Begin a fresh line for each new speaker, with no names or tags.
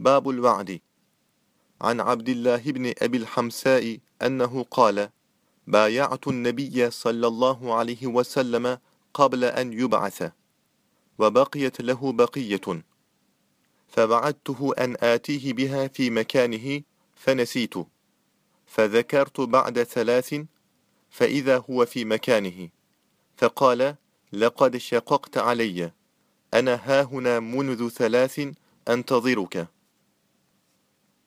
باب الوعد. عن عبد الله بن أبي الحمساء أنه قال بايعت النبي صلى الله عليه وسلم قبل أن يبعث وبقيت له بقية فبعدته أن آتيه بها في مكانه فنسيت فذكرت بعد ثلاث فإذا هو في مكانه فقال لقد شققت علي أنا هاهنا منذ ثلاث أنتظرك.